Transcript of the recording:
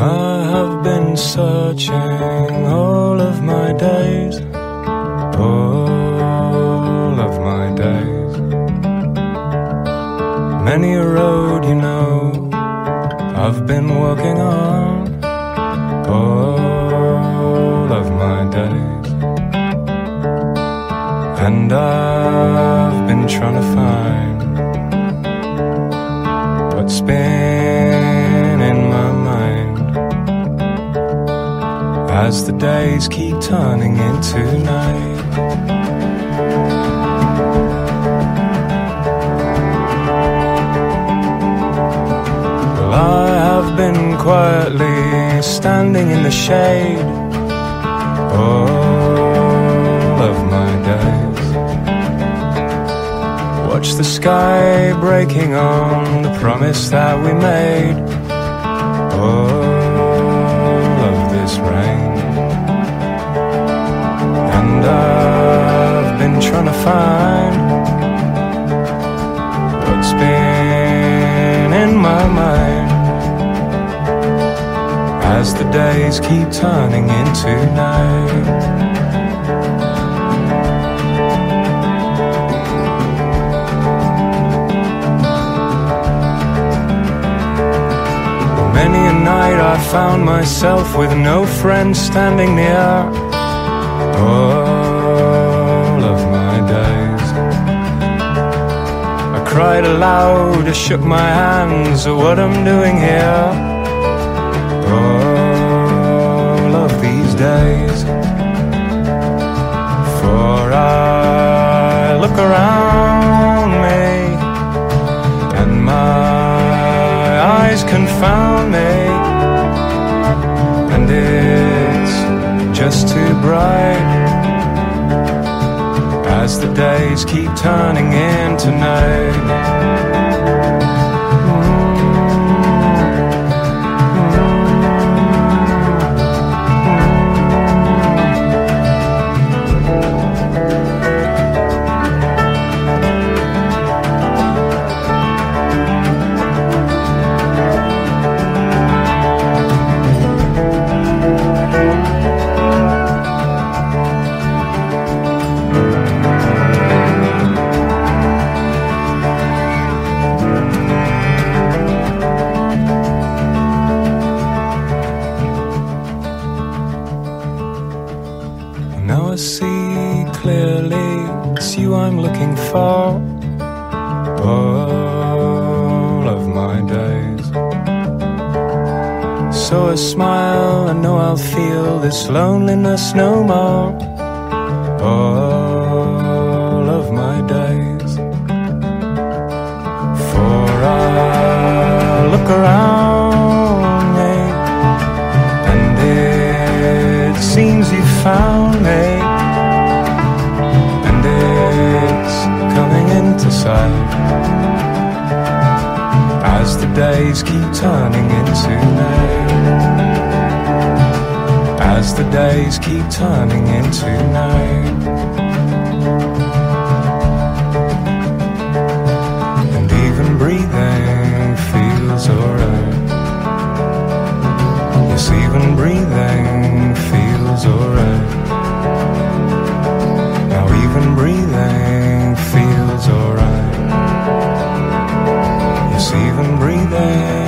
I have been searching all of my days, all of my days. Many a road, you know, I've been walking on, all of my days. And I've been trying to find what's been as the days keep turning into night. Well, I have been quietly standing in the shade all of my days. Watch the sky breaking on the promise that we made. All find what's been in my mind as the days keep turning into night. Many a night I found myself with no friends standing near. All cried aloud, I shook my hands at what I'm doing here. All of these days. For I look around me and my eyes confound me, and it's just too bright as the days keep turning into night. For. All of my days. So I smile, I know I'll feel this loneliness no more. All days keep turning into night. As the days keep turning into night. there.